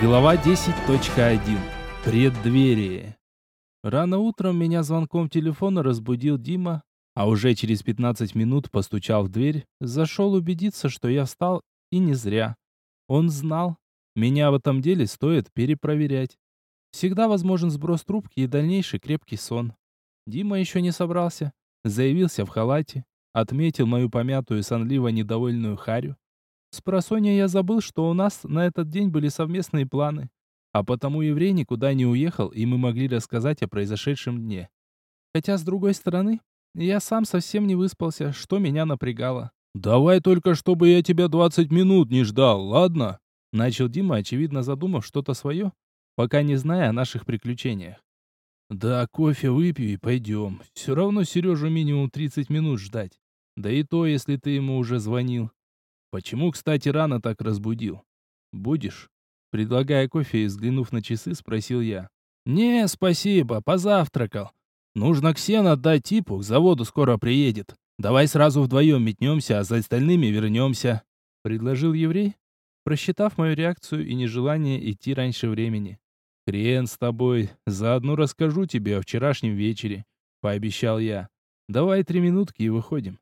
Глава 10.1. Преддверие. Рано утром меня звонком телефона разбудил Дима, а уже через 15 минут постучал в дверь, зашел убедиться, что я встал, и не зря. Он знал, меня в этом деле стоит перепроверять. Всегда возможен сброс трубки и дальнейший крепкий сон. Дима еще не собрался, заявился в халате, отметил мою помятую сонливо недовольную харю, с просонья я забыл, что у нас на этот день были совместные планы, а потому еврей никуда не уехал, и мы могли рассказать о произошедшем дне. Хотя, с другой стороны, я сам совсем не выспался, что меня напрягало. «Давай только, чтобы я тебя двадцать минут не ждал, ладно?» Начал Дима, очевидно задумав что-то свое, пока не зная о наших приключениях. «Да, кофе выпью и пойдем. Все равно Сережу минимум тридцать минут ждать. Да и то, если ты ему уже звонил. Почему, кстати, рано так разбудил? Будешь? Предлагая кофе и взглянув на часы, спросил я. «Не, спасибо, позавтракал. Нужно Ксен отдать типу, к заводу скоро приедет. Давай сразу вдвоем метнемся, а за остальными вернемся», — предложил еврей, просчитав мою реакцию и нежелание идти раньше времени. «Хрен с тобой, заодно расскажу тебе о вчерашнем вечере», — пообещал я. «Давай три минутки и выходим».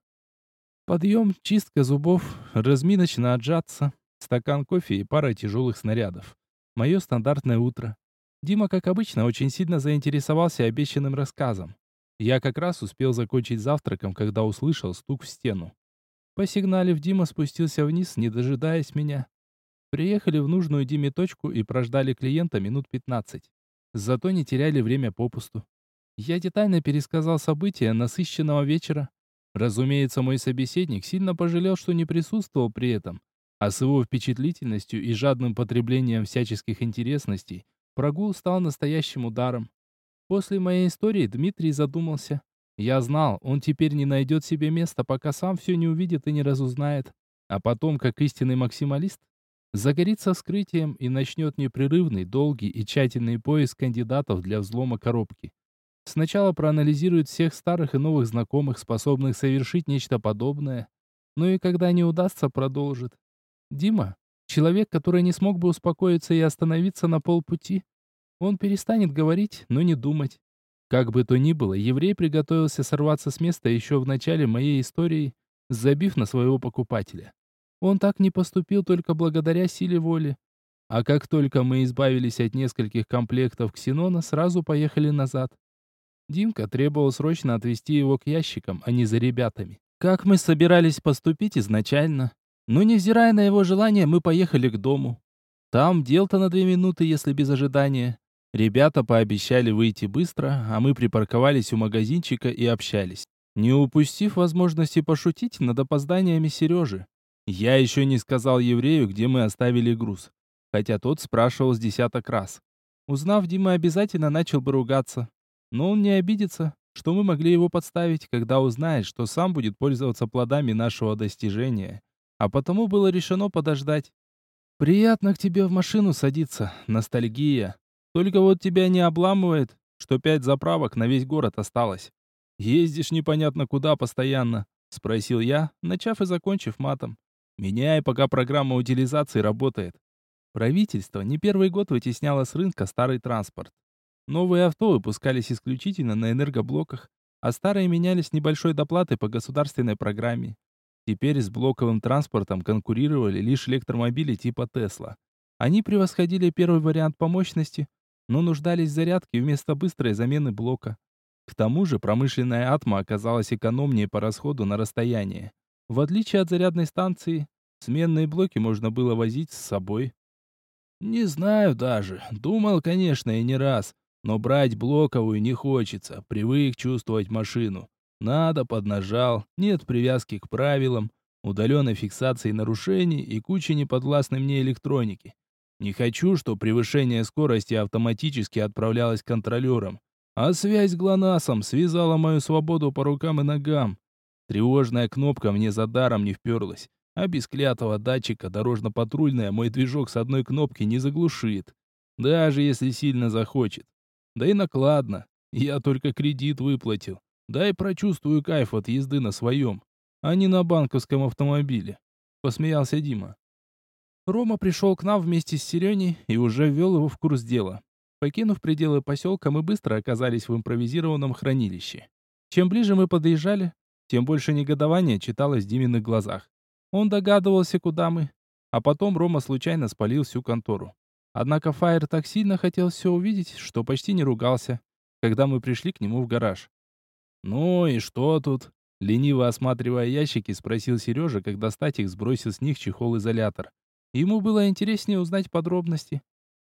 Подъем, чистка зубов, разминочно отжаться, стакан кофе и пара тяжелых снарядов. Мое стандартное утро. Дима, как обычно, очень сильно заинтересовался обещанным рассказом. Я как раз успел закончить завтраком, когда услышал стук в стену. Посигналив, Дима спустился вниз, не дожидаясь меня. Приехали в нужную Диме точку и прождали клиента минут 15. Зато не теряли время попусту. Я детально пересказал события насыщенного вечера, Разумеется, мой собеседник сильно пожалел, что не присутствовал при этом, а с его впечатлительностью и жадным потреблением всяческих интересностей прогул стал настоящим ударом. После моей истории Дмитрий задумался. Я знал, он теперь не найдет себе места, пока сам все не увидит и не разузнает. А потом, как истинный максималист, загорится вскрытием и начнет непрерывный, долгий и тщательный поиск кандидатов для взлома коробки. Сначала проанализирует всех старых и новых знакомых, способных совершить нечто подобное. Ну и когда не удастся, продолжит. Дима — человек, который не смог бы успокоиться и остановиться на полпути. Он перестанет говорить, но не думать. Как бы то ни было, еврей приготовился сорваться с места еще в начале моей истории, забив на своего покупателя. Он так не поступил только благодаря силе воли. А как только мы избавились от нескольких комплектов ксенона, сразу поехали назад. Димка требовал срочно отвезти его к ящикам, а не за ребятами. Как мы собирались поступить изначально. Но невзирая на его желание, мы поехали к дому. Там дел-то на две минуты, если без ожидания. Ребята пообещали выйти быстро, а мы припарковались у магазинчика и общались. Не упустив возможности пошутить над опозданиями Сережи. Я еще не сказал еврею, где мы оставили груз. Хотя тот спрашивал с десяток раз. Узнав, Дима обязательно начал бы ругаться. Но он не обидится, что мы могли его подставить, когда узнает, что сам будет пользоваться плодами нашего достижения. А потому было решено подождать. Приятно к тебе в машину садиться, ностальгия. Только вот тебя не обламывает, что пять заправок на весь город осталось. Ездишь непонятно куда постоянно, спросил я, начав и закончив матом. Меняй, пока программа утилизации работает. Правительство не первый год вытесняло с рынка старый транспорт. Новые авто выпускались исключительно на энергоблоках, а старые менялись небольшой доплатой по государственной программе. Теперь с блоковым транспортом конкурировали лишь электромобили типа Tesla. Они превосходили первый вариант по мощности, но нуждались в зарядке вместо быстрой замены блока. К тому же промышленная атма оказалась экономнее по расходу на расстояние. В отличие от зарядной станции, сменные блоки можно было возить с собой. Не знаю даже. Думал, конечно, и не раз. Но брать блоковую не хочется, привык чувствовать машину. Надо, поднажал, нет привязки к правилам, удаленной фиксации нарушений и куча неподвластной мне электроники. Не хочу, чтобы превышение скорости автоматически отправлялось контролером, а связь с ГЛОНАССом связала мою свободу по рукам и ногам. Тревожная кнопка мне за даром не вперлась, а без клятого датчика дорожно-патрульная мой движок с одной кнопки не заглушит, даже если сильно захочет. Да и накладно. Я только кредит выплатил. Да и прочувствую кайф от езды на своем, а не на банковском автомобиле. Посмеялся Дима. Рома пришел к нам вместе с Сереней и уже ввел его в курс дела. Покинув пределы поселка, мы быстро оказались в импровизированном хранилище. Чем ближе мы подъезжали, тем больше негодования читалось в Диминых глазах. Он догадывался, куда мы. А потом Рома случайно спалил всю контору. Однако Фаер так сильно хотел все увидеть, что почти не ругался, когда мы пришли к нему в гараж. «Ну и что тут?» Лениво осматривая ящики, спросил Сережа, когда Статик сбросил с них чехол-изолятор. Ему было интереснее узнать подробности.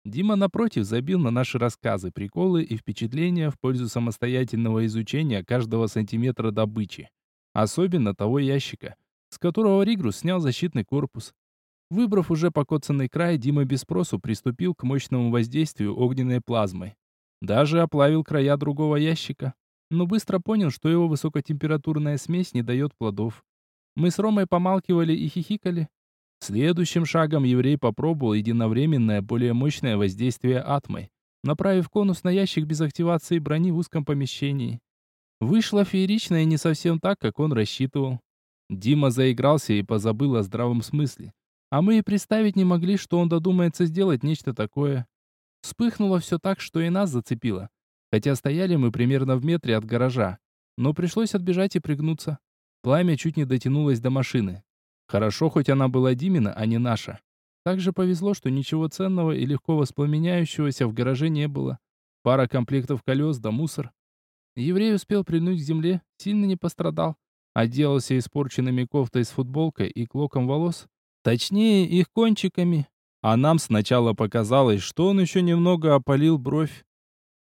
Дима, напротив, забил на наши рассказы, приколы и впечатления в пользу самостоятельного изучения каждого сантиметра добычи. Особенно того ящика, с которого Ригрус снял защитный корпус. Выбрав уже покоцанный край, Дима без спросу приступил к мощному воздействию огненной плазмой. Даже оплавил края другого ящика, но быстро понял, что его высокотемпературная смесь не дает плодов. Мы с Ромой помалкивали и хихикали. Следующим шагом еврей попробовал единовременное, более мощное воздействие атмой, направив конус на ящик без активации брони в узком помещении. Вышло феерично и не совсем так, как он рассчитывал. Дима заигрался и позабыл о здравом смысле. А мы и представить не могли, что он додумается сделать нечто такое. Вспыхнуло все так, что и нас зацепило. Хотя стояли мы примерно в метре от гаража. Но пришлось отбежать и пригнуться. Пламя чуть не дотянулось до машины. Хорошо, хоть она была Димина, а не наша. Также повезло, что ничего ценного и легко воспламеняющегося в гараже не было. Пара комплектов колес да мусор. Еврей успел прильнуть к земле, сильно не пострадал. Отделался испорченными кофтой с футболкой и клоком волос. Точнее, их кончиками. А нам сначала показалось, что он еще немного опалил бровь.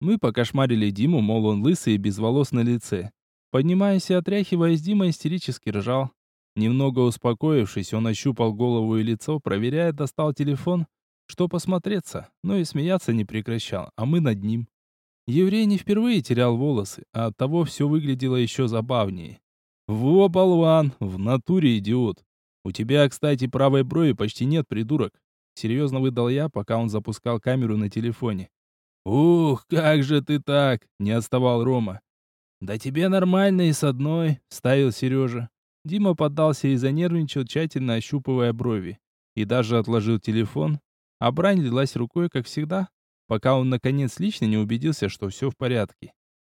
Мы покошмарили Диму, мол, он лысый и без волос на лице. Поднимаясь и отряхиваясь, Дима истерически ржал. Немного успокоившись, он ощупал голову и лицо, проверяя, достал телефон, что посмотреться, но и смеяться не прекращал, а мы над ним. Еврей не впервые терял волосы, а оттого все выглядело еще забавнее. «Во, болван! В натуре идиот! У тебя, кстати, правой брови почти нет, придурок!» Серьезно выдал я, пока он запускал камеру на телефоне. «Ух, как же ты так!» — не отставал Рома. «Да тебе нормально и с одной», — ставил Сережа. Дима поддался и занервничал, тщательно ощупывая брови. И даже отложил телефон. А брань лилась рукой, как всегда, пока он, наконец, лично не убедился, что все в порядке.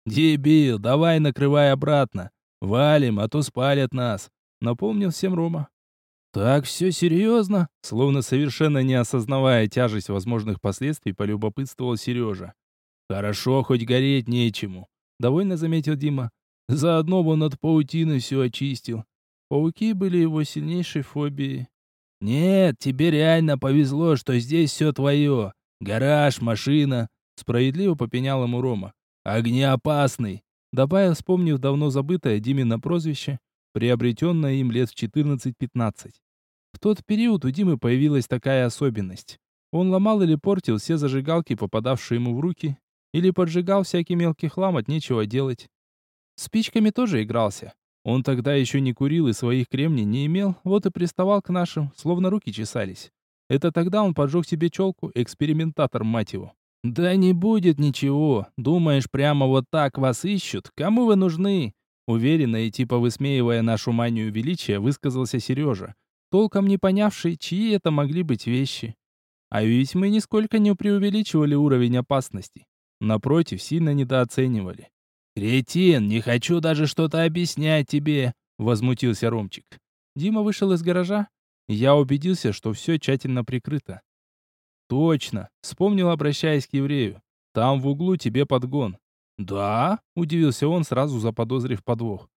«Дебил, давай накрывай обратно. Валим, а то спалят нас», — напомнил всем Рома. «Так все серьезно?» Словно совершенно не осознавая тяжесть возможных последствий, полюбопытствовал Сережа. «Хорошо, хоть гореть нечему», — довольно заметил Дима. «Заодно он от паутины все очистил. Пауки были его сильнейшей фобией». «Нет, тебе реально повезло, что здесь все твое. Гараж, машина», — справедливо попенял ему Рома. «Огнеопасный», — добавил, вспомнив давно забытое Димина прозвище, приобретенная им лет в 14-15. В тот период у Димы появилась такая особенность. Он ломал или портил все зажигалки, попадавшие ему в руки, или поджигал всякий мелкий хлам от нечего делать. Спичками тоже игрался. Он тогда еще не курил и своих кремний не имел, вот и приставал к нашим, словно руки чесались. Это тогда он поджег себе челку, экспериментатор, мать его. «Да не будет ничего. Думаешь, прямо вот так вас ищут? Кому вы нужны? Уверенно и типа высмеивая нашу манию величия, высказался Сережа, толком не понявший, чьи это могли быть вещи. А ведь мы нисколько не преувеличивали уровень опасности. Напротив, сильно недооценивали. «Кретин, не хочу даже что-то объяснять тебе!» — возмутился Ромчик. Дима вышел из гаража. Я убедился, что все тщательно прикрыто. «Точно!» — вспомнил, обращаясь к еврею. «Там в углу тебе подгон. «Да?» — удивился он, сразу заподозрив подвох.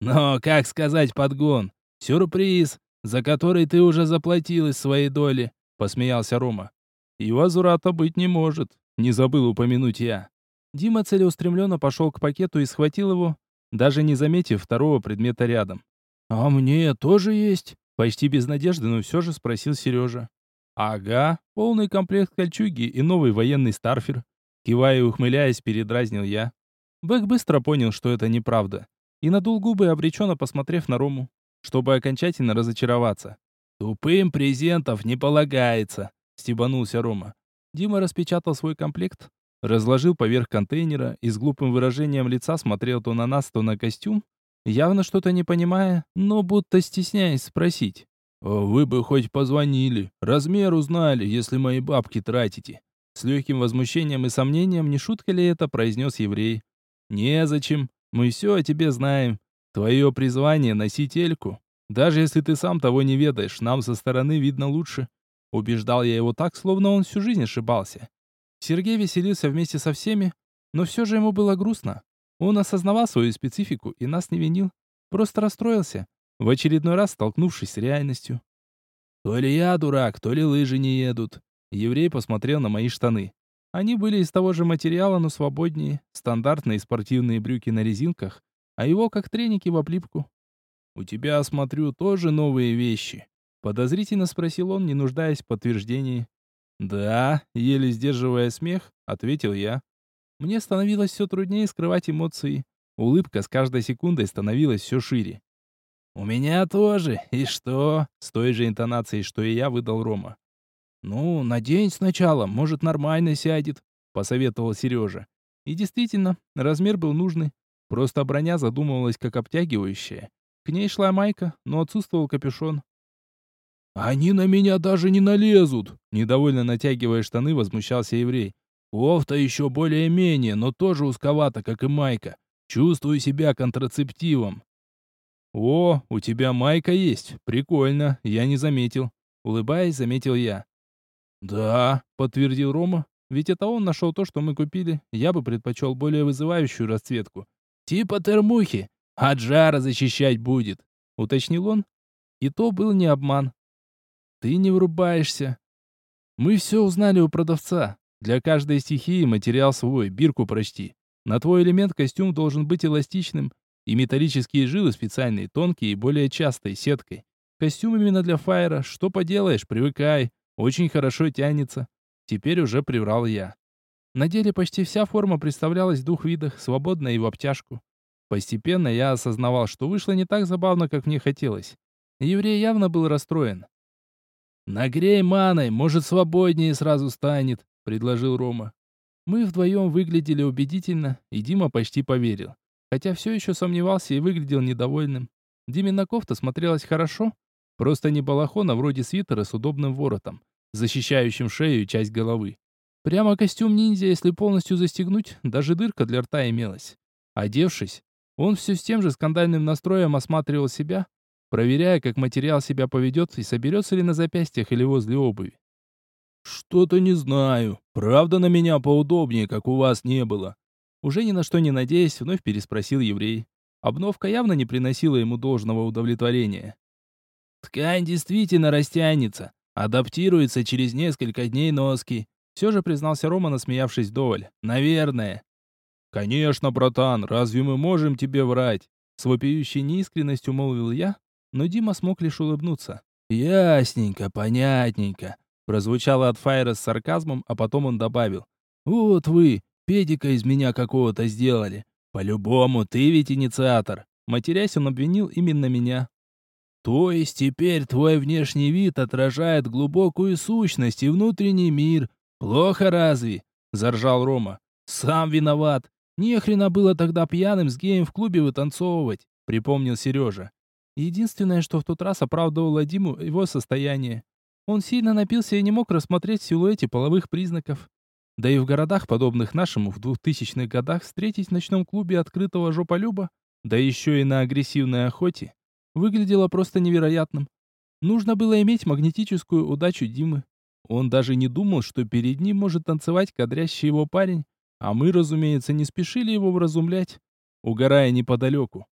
«Но как сказать подгон? Сюрприз, за который ты уже заплатил из своей доли», — посмеялся Рома. «И возврата быть не может», — не забыл упомянуть я. Дима целеустремленно пошел к пакету и схватил его, даже не заметив второго предмета рядом. «А мне тоже есть?» — почти без надежды, но все же спросил Сережа. «Ага, полный комплект кольчуги и новый военный старфер», Кивая и ухмыляясь, передразнил я. Бэк быстро понял, что это неправда, и надул губы, обреченно посмотрев на Рому, чтобы окончательно разочароваться. «Тупым презентов не полагается», — стебанулся Рома. Дима распечатал свой комплект, разложил поверх контейнера и с глупым выражением лица смотрел то на нас, то на костюм, явно что-то не понимая, но будто стесняясь спросить. «Вы бы хоть позвонили, размер узнали, если мои бабки тратите». С легким возмущением и сомнением, не шутка ли это, произнес еврей. «Незачем, мы все о тебе знаем. Твое призвание — носить эльку. Даже если ты сам того не ведаешь, нам со стороны видно лучше». Убеждал я его так, словно он всю жизнь ошибался. Сергей веселился вместе со всеми, но все же ему было грустно. Он осознавал свою специфику и нас не винил. Просто расстроился, в очередной раз столкнувшись с реальностью. То ли я дурак, то ли лыжи не едут. Еврей посмотрел на мои штаны. Они были из того же материала, но свободнее, стандартные спортивные брюки на резинках, а его как треники в оплипку. «У тебя, смотрю, тоже новые вещи?» Подозрительно спросил он, не нуждаясь в подтверждении. «Да», еле сдерживая смех, ответил я. Мне становилось все труднее скрывать эмоции. Улыбка с каждой секундой становилась все шире. «У меня тоже. И что?» С той же интонацией, что и я, выдал Рома. «Ну, надень сначала, может, нормально сядет», — посоветовал Сережа. И действительно, размер был нужный. Просто броня задумывалась как обтягивающая. К ней шла майка, но отсутствовал капюшон. «Они на меня даже не налезут!» Недовольно натягивая штаны, возмущался еврей. «Кофта еще более-менее, но тоже узковата, как и майка. Чувствую себя контрацептивом. «О, у тебя майка есть. Прикольно, я не заметил». Улыбаясь, заметил я. «Да», — подтвердил Рома, «ведь это он нашел то, что мы купили. Я бы предпочел более вызывающую расцветку». «Типа термухи. От жара защищать будет», — уточнил он. И то был не обман. «Ты не врубаешься». «Мы все узнали у продавца. Для каждой стихии материал свой, бирку прочти. На твой элемент костюм должен быть эластичным, и металлические жилы специальные, тонкие и более частой, сеткой. Костюм именно для фаера, что поделаешь, привыкай, очень хорошо тянется. Теперь уже приврал я. На деле почти вся форма представлялась в двух видах, свободно и в обтяжку. Постепенно я осознавал, что вышло не так забавно, как мне хотелось. Еврей явно был расстроен. «Нагрей маной, может, свободнее сразу станет», — предложил Рома. Мы вдвоем выглядели убедительно, и Дима почти поверил. Хотя все еще сомневался и выглядел недовольным. Димина кофта смотрелась хорошо, просто не балахон, а вроде свитера с удобным воротом, защищающим шею и часть головы. Прямо костюм ниндзя, если полностью застегнуть, даже дырка для рта имелась. Одевшись, он все с тем же скандальным настроем осматривал себя, проверяя, как материал себя поведет и соберется ли на запястьях или возле обуви. «Что-то не знаю. Правда на меня поудобнее, как у вас не было?» Уже ни на что не надеясь, вновь переспросил еврей. Обновка явно не приносила ему должного удовлетворения. «Ткань действительно растянется, адаптируется через несколько дней носки», все же признался Рома, насмеявшись вдоволь. «Наверное». «Конечно, братан, разве мы можем тебе врать?» С вопиющей неискренностью молвил я, но Дима смог лишь улыбнуться. «Ясненько, понятненько прозвучало от Файра с сарказмом, а потом он добавил. «Вот вы, педика из меня какого-то сделали. По-любому, ты ведь инициатор». Матерясь, он обвинил именно меня. «То есть теперь твой внешний вид отражает глубокую сущность и внутренний мир. Плохо разве?» — заржал Рома. «Сам виноват. Не хрена было тогда пьяным с геем в клубе вытанцовывать», — припомнил Сережа. Единственное, что в тот раз оправдывало Диму, его состояние. Он сильно напился и не мог рассмотреть в силуэте половых признаков. Да и в городах, подобных нашему в 2000-х годах, встретить в ночном клубе открытого жополюба, да еще и на агрессивной охоте, выглядело просто невероятным. Нужно было иметь магнетическую удачу Димы. Он даже не думал, что перед ним может танцевать кадрящий его парень, а мы, разумеется, не спешили его вразумлять, угорая неподалеку.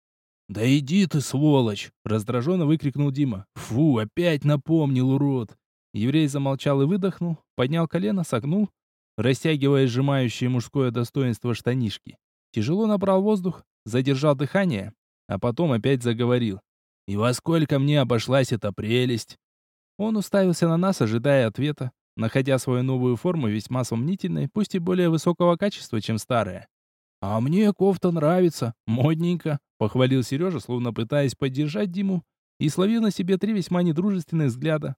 «Да иди ты, сволочь!» — раздраженно выкрикнул Дима. «Фу, опять напомнил, урод!» Еврей замолчал и выдохнул, поднял колено, согнул, растягивая сжимающие мужское достоинство штанишки. Тяжело набрал воздух, задержал дыхание, а потом опять заговорил. «И во сколько мне обошлась эта прелесть?» Он уставился на нас, ожидая ответа, находя свою новую форму весьма сомнительной, пусть и более высокого качества, чем старая. «А мне кофта нравится, модненько», — похвалил Сережа, словно пытаясь поддержать Диму, и словил на себе три весьма недружественных взгляда.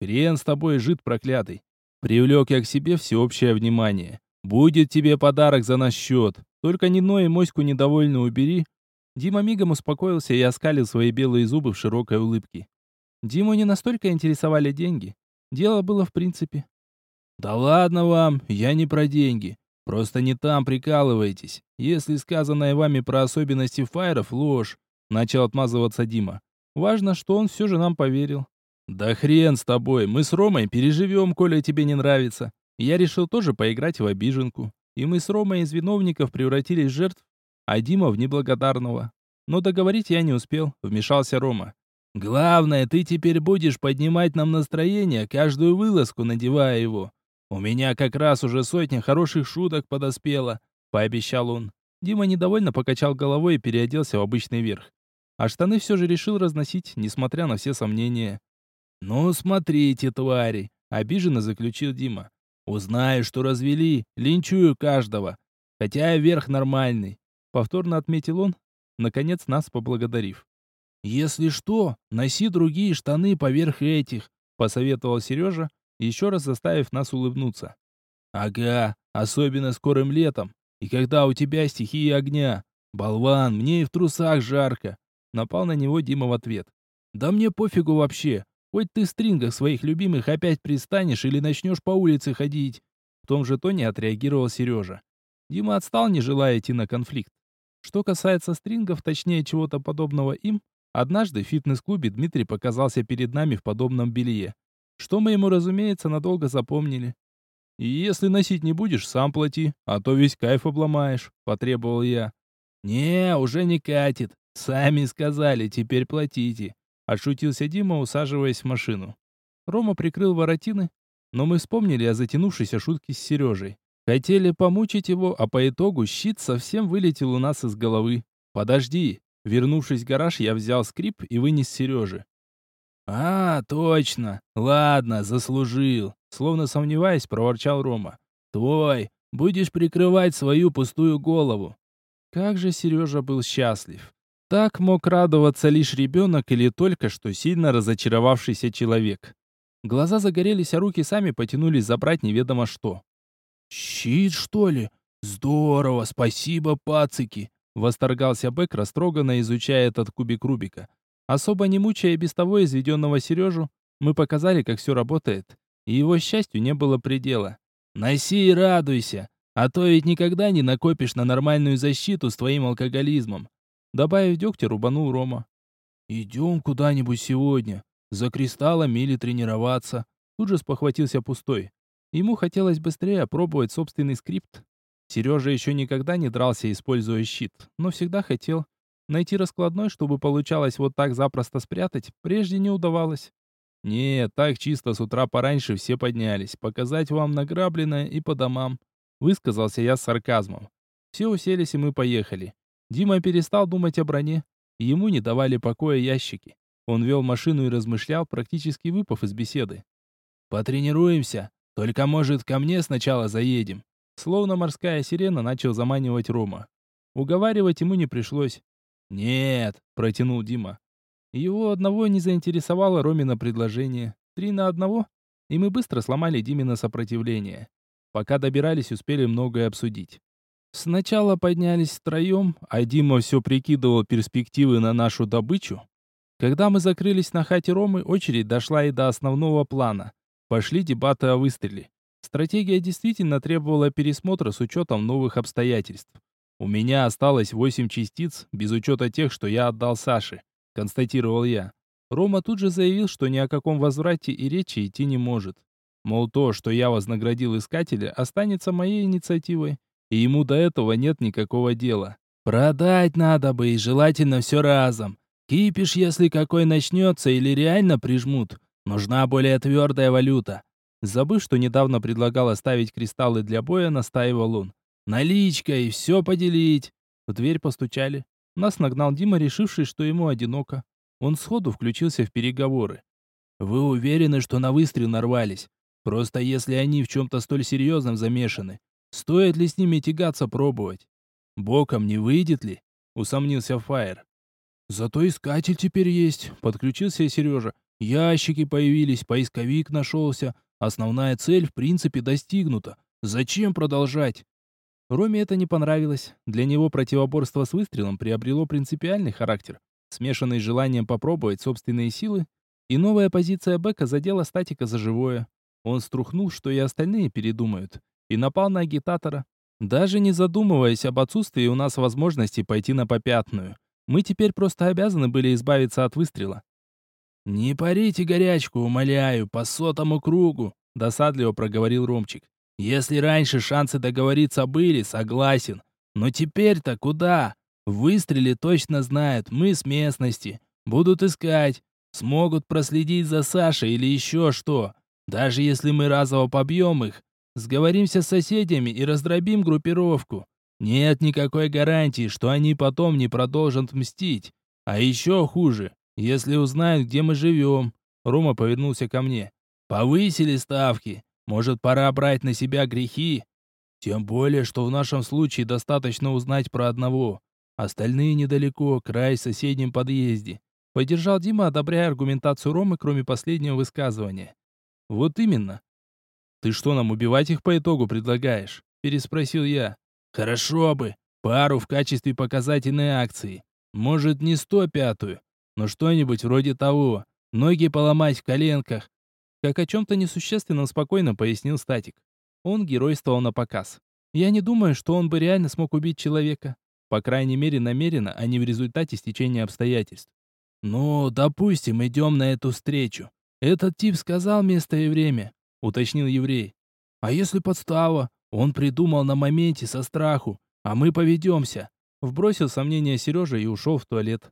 Хрен с тобой, жид проклятый. Привлек я к себе всеобщее внимание. Будет тебе подарок за наш счет. Только ни ной и моську недовольно убери. Дима мигом успокоился и оскалил свои белые зубы в широкой улыбке. Диму не настолько интересовали деньги. Дело было в принципе. «Да ладно вам, я не про деньги. Просто не там прикалываетесь. Если сказанное вами про особенности фаеров ложь, начал отмазываться Дима. Важно, что он все же нам поверил. Да хрен с тобой, мы с Ромой переживем, коли тебе не нравится. Я решил тоже поиграть в обиженку. И мы с Ромой из виновников превратились в жертв, а Дима в неблагодарного. Но договорить я не успел, вмешался Рома. Главное, ты теперь будешь поднимать нам настроение, каждую вылазку надевая его. У меня как раз уже сотня хороших шуток подоспела, пообещал он. Дима недовольно покачал головой и переоделся в обычный верх. А штаны все же решил разносить, несмотря на все сомнения. «Ну, смотрите, твари!» — обиженно заключил Дима. «Узнаю, что развели, линчую каждого. Хотя верх нормальный», — повторно отметил он, наконец нас поблагодарив. «Если что, носи другие штаны поверх этих», — посоветовал Сережа, еще раз заставив нас улыбнуться. «Ага, особенно скорым летом, и когда у тебя стихии огня. Болван, мне и в трусах жарко!» Напал на него Дима в ответ. «Да мне пофигу вообще, хоть ты в стрингах своих любимых опять пристанешь или начнешь по улице ходить!» В том же тоне отреагировал Сережа. Дима отстал, не желая идти на конфликт. Что касается стрингов, точнее чего-то подобного им, однажды в фитнес-клубе Дмитрий показался перед нами в подобном белье что мы ему, разумеется, надолго запомнили. «И если носить не будешь, сам плати, а то весь кайф обломаешь», — потребовал я. «Не, уже не катит. Сами сказали, теперь платите», — отшутился Дима, усаживаясь в машину. Рома прикрыл воротины, но мы вспомнили о затянувшейся шутке с Сережей. Хотели помучить его, а по итогу щит совсем вылетел у нас из головы. «Подожди!» Вернувшись в гараж, я взял скрип и вынес Сереже. «А, точно! Ладно, заслужил!» Словно сомневаясь, проворчал Рома. «Твой! Будешь прикрывать свою пустую голову!» Как же Сережа был счастлив! Так мог радоваться лишь ребенок или только что сильно разочаровавшийся человек. Глаза загорелись, а руки сами потянулись забрать неведомо что. «Щит, что ли? Здорово! Спасибо, пацики!» Восторгался Бэк, растроганно изучая этот кубик Рубика. Особо не мучая без того изведенного Сережу, мы показали, как все работает, и его счастью не было предела. «Носи и радуйся, а то ведь никогда не накопишь на нормальную защиту с твоим алкоголизмом», добавив дегтя, рубанул Рома. «Идем куда-нибудь сегодня, за кристаллом или тренироваться», тут же спохватился пустой. Ему хотелось быстрее опробовать собственный скрипт. Сережа еще никогда не дрался, используя щит, но всегда хотел, Найти раскладной, чтобы получалось вот так запросто спрятать, прежде не удавалось. Нет, так чисто с утра пораньше все поднялись, показать вам награбленное и по домам. Высказался я с сарказмом. Все уселись и мы поехали. Дима перестал думать о броне. Ему не давали покоя ящики. Он вел машину и размышлял, практически выпав из беседы. «Потренируемся. Только, может, ко мне сначала заедем?» Словно морская сирена начал заманивать Рома. Уговаривать ему не пришлось. «Нет», — протянул Дима. Его одного не заинтересовало Ромина предложение. Три на одного, и мы быстро сломали Димина сопротивление. Пока добирались, успели многое обсудить. Сначала поднялись втроем, а Дима все прикидывал перспективы на нашу добычу. Когда мы закрылись на хате Ромы, очередь дошла и до основного плана. Пошли дебаты о выстреле. Стратегия действительно требовала пересмотра с учетом новых обстоятельств. «У меня осталось восемь частиц, без учета тех, что я отдал Саше», — констатировал я. Рома тут же заявил, что ни о каком возврате и речи идти не может. Мол, то, что я вознаградил искателя, останется моей инициативой, и ему до этого нет никакого дела. «Продать надо бы, и желательно все разом. Кипиш, если какой начнется или реально прижмут. Нужна более твердая валюта». Забыв, что недавно предлагал оставить кристаллы для боя, настаивал он. Наличкой, все поделить. В дверь постучали. Нас нагнал Дима, решивший, что ему одиноко. Он сходу включился в переговоры. Вы уверены, что на выстрел нарвались? Просто если они в чем-то столь серьезном замешаны, стоит ли с ними тягаться пробовать? Боком не выйдет ли? Усомнился Фаер. Зато искатель теперь есть, подключился и Сережа. Ящики появились, поисковик нашелся. Основная цель в принципе достигнута. Зачем продолжать? Роме это не понравилось. Для него противоборство с выстрелом приобрело принципиальный характер, смешанный с желанием попробовать собственные силы И новая позиция Бека задела статика за живое. Он струхнул, что и остальные передумают, и напал на агитатора. Даже не задумываясь об отсутствии у нас возможности пойти на попятную. Мы теперь просто обязаны были избавиться от выстрела. «Не парите горячку, умоляю, по сотому кругу», — досадливо проговорил Ромчик. «Если раньше шансы договориться были, согласен. Но теперь-то куда? Выстрели точно знают, мы с местности. Будут искать. Смогут проследить за Сашей или еще что. Даже если мы разово побьем их, сговоримся с соседями и раздробим группировку. Нет никакой гарантии, что они потом не продолжат мстить. А еще хуже, если узнают, где мы живем. Рома повернулся ко мне. Повысили ставки. Может, пора брать на себя грехи? Тем более, что в нашем случае достаточно узнать про одного. Остальные недалеко, край в соседнем подъезде. Поддержал Дима, одобряя аргументацию Ромы, кроме последнего высказывания. Вот именно. Ты что нам убивать их по итогу предлагаешь? переспросил я. Хорошо бы, пару в качестве показательной акции. Может, не сто пятую, но что-нибудь вроде того. Ноги поломать в коленках. Как о чем-то несущественном спокойно пояснил Статик. Он геройствовал на показ. Я не думаю, что он бы реально смог убить человека. По крайней мере, намеренно, а не в результате стечения обстоятельств. «Ну, допустим, идем на эту встречу. Этот тип сказал место и время», — уточнил еврей. «А если подстава? Он придумал на моменте со страху, а мы поведемся». Вбросил сомнение Сережа и ушел в туалет.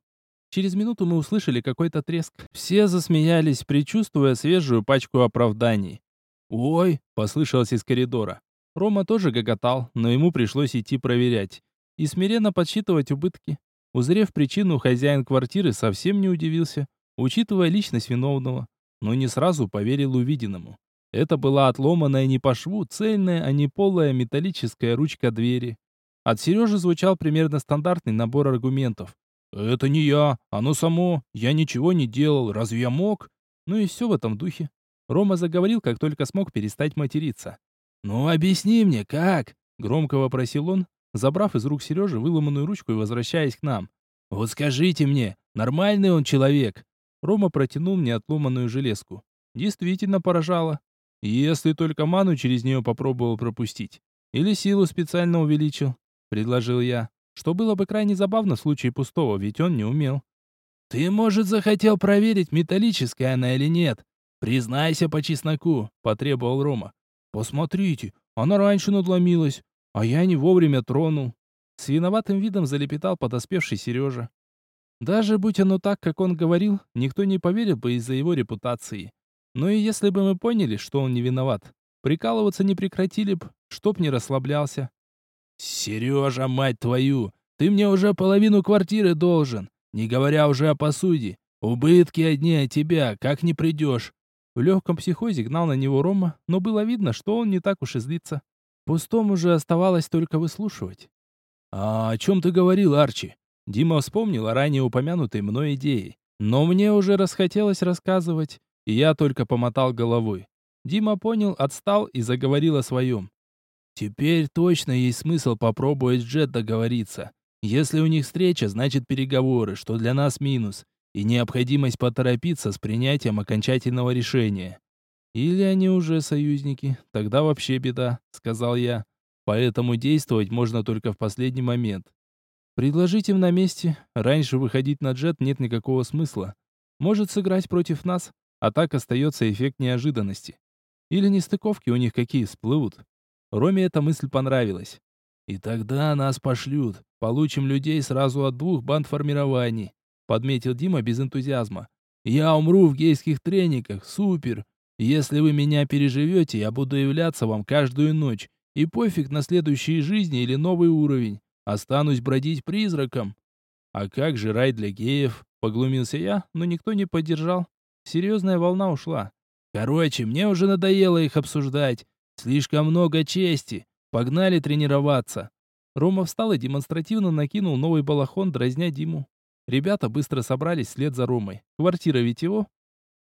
Через минуту мы услышали какой-то треск. Все засмеялись, предчувствуя свежую пачку оправданий. «Ой!» — послышалось из коридора. Рома тоже гоготал, но ему пришлось идти проверять. И смиренно подсчитывать убытки. Узрев причину, хозяин квартиры совсем не удивился, учитывая личность виновного, но не сразу поверил увиденному. Это была отломанная не по шву, цельная, а не полая металлическая ручка двери. От Сережи звучал примерно стандартный набор аргументов. «Это не я, оно само, я ничего не делал, разве я мог?» Ну и все в этом духе. Рома заговорил, как только смог перестать материться. «Ну объясни мне, как?» — громко вопросил он, забрав из рук Сережи выломанную ручку и возвращаясь к нам. «Вот скажите мне, нормальный он человек?» Рома протянул мне отломанную железку. Действительно поражало. Если только ману через нее попробовал пропустить. Или силу специально увеличил, предложил я. Что было бы крайне забавно в случае пустого, ведь он не умел. «Ты, может, захотел проверить, металлическая она или нет? Признайся по чесноку», — потребовал Рома. «Посмотрите, она раньше надломилась, а я не вовремя тронул». С виноватым видом залепетал подоспевший Сережа. Даже будь оно так, как он говорил, никто не поверил бы из-за его репутации. Но и если бы мы поняли, что он не виноват, прикалываться не прекратили б, чтоб не расслаблялся. «Сережа, мать твою, ты мне уже половину квартиры должен, не говоря уже о посуде. Убытки одни от тебя, как не придешь». В легком психозе гнал на него Рома, но было видно, что он не так уж и злится. Пустому же оставалось только выслушивать. «А о чем ты говорил, Арчи?» Дима вспомнил о ранее упомянутой мной идее. Но мне уже расхотелось рассказывать, и я только помотал головой. Дима понял, отстал и заговорил о своем. Теперь точно есть смысл попробовать с Джет договориться. Если у них встреча, значит переговоры, что для нас минус, и необходимость поторопиться с принятием окончательного решения. Или они уже союзники, тогда вообще беда, сказал я. Поэтому действовать можно только в последний момент. Предложить им на месте, раньше выходить на джет нет никакого смысла. Может сыграть против нас, а так остается эффект неожиданности. Или нестыковки у них какие всплывут. Роме эта мысль понравилась. И тогда нас пошлют. Получим людей сразу от двух банд формирований. Подметил Дима без энтузиазма. Я умру в гейских трениках. Супер. Если вы меня переживете, я буду являться вам каждую ночь. И пофиг на следующие жизни или новый уровень. Останусь бродить призраком. А как же рай для геев? Поглумился я, но никто не поддержал. Серьезная волна ушла. Короче, мне уже надоело их обсуждать. Слишком много чести. Погнали тренироваться. Рома встал и демонстративно накинул новый балахон, дразня Диму. Ребята быстро собрались вслед за Ромой. Квартира ведь его.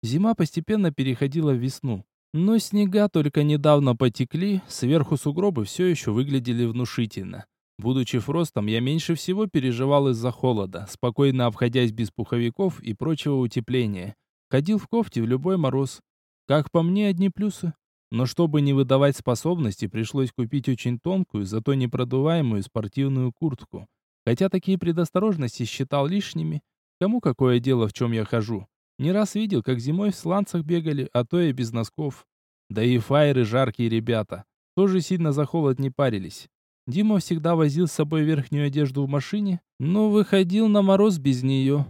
Зима постепенно переходила в весну. Но снега только недавно потекли, сверху сугробы все еще выглядели внушительно. Будучи фростом, я меньше всего переживал из-за холода, спокойно обходясь без пуховиков и прочего утепления. Ходил в кофте в любой мороз. Как по мне, одни плюсы. Но чтобы не выдавать способности, пришлось купить очень тонкую, зато непродуваемую спортивную куртку. Хотя такие предосторожности считал лишними. Кому какое дело, в чем я хожу? Не раз видел, как зимой в сланцах бегали, а то и без носков. Да и фаеры жаркие ребята. Тоже сильно за холод не парились. Дима всегда возил с собой верхнюю одежду в машине, но выходил на мороз без нее.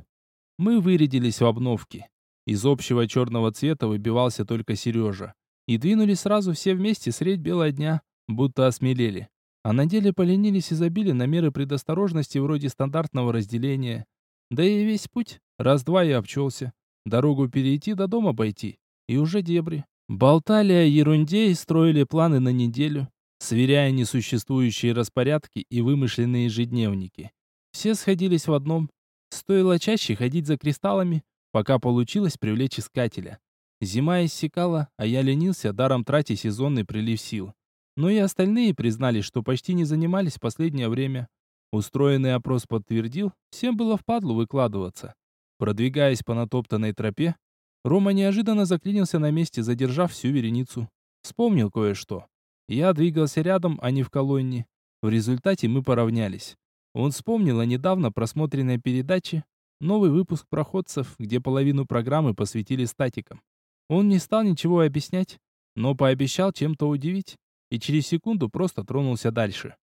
Мы вырядились в обновке. Из общего черного цвета выбивался только Сережа. И двинулись сразу все вместе средь бела дня, будто осмелели. А на деле поленились и забили на меры предосторожности вроде стандартного разделения. Да и весь путь, раз-два и обчелся. Дорогу перейти, до дома пойти. И уже дебри. Болтали о ерунде и строили планы на неделю сверяя несуществующие распорядки и вымышленные ежедневники. Все сходились в одном. Стоило чаще ходить за кристаллами, пока получилось привлечь искателя. Зима иссякала, а я ленился, даром тратя сезонный прилив сил. Но и остальные признали, что почти не занимались в последнее время. Устроенный опрос подтвердил, всем было впадлу выкладываться. Продвигаясь по натоптанной тропе, Рома неожиданно заклинился на месте, задержав всю вереницу. Вспомнил кое-что. Я двигался рядом, а не в колонне. В результате мы поравнялись. Он вспомнил о недавно просмотренной передаче новый выпуск проходцев, где половину программы посвятили статикам. Он не стал ничего объяснять, но пообещал чем-то удивить, и через секунду просто тронулся дальше.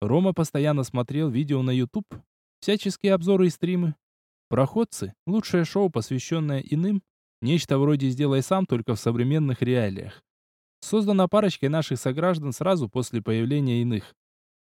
Рома постоянно смотрел видео на YouTube, всяческие обзоры и стримы. Проходцы — лучшее шоу, посвященное иным, нечто вроде «Сделай сам», только в современных реалиях создана парочкой наших сограждан сразу после появления иных.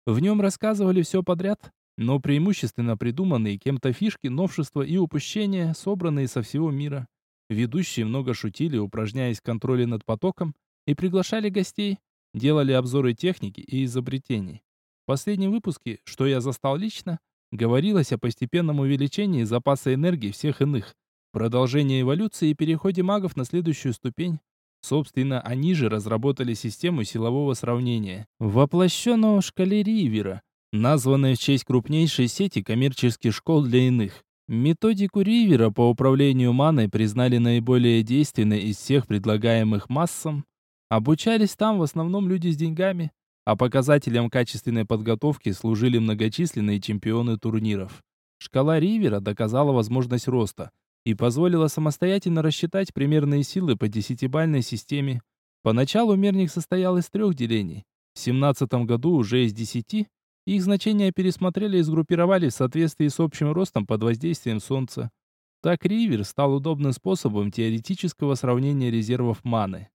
В нем рассказывали все подряд, но преимущественно придуманные кем-то фишки, новшества и упущения, собранные со всего мира. Ведущие много шутили, упражняясь в контроле над потоком, и приглашали гостей, делали обзоры техники и изобретений. В последнем выпуске, что я застал лично, говорилось о постепенном увеличении запаса энергии всех иных, продолжении эволюции и переходе магов на следующую ступень, Собственно, они же разработали систему силового сравнения, воплощенного в шкале Ривера, названной в честь крупнейшей сети коммерческих школ для иных. Методику Ривера по управлению маной признали наиболее действенной из всех предлагаемых массам. Обучались там в основном люди с деньгами, а показателем качественной подготовки служили многочисленные чемпионы турниров. Шкала Ривера доказала возможность роста, и позволила самостоятельно рассчитать примерные силы по десятибальной системе. Поначалу мерник состоял из трех делений. В 17 году уже из десяти. Их значения пересмотрели и сгруппировали в соответствии с общим ростом под воздействием Солнца. Так Ривер стал удобным способом теоретического сравнения резервов маны.